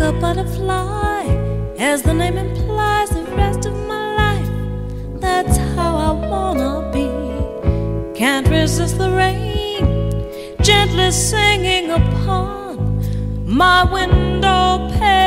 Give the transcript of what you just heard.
a butterfly, as the name implies, the rest of my life. That's how I wanna be. Can't resist the rain, gently singing upon my window pane.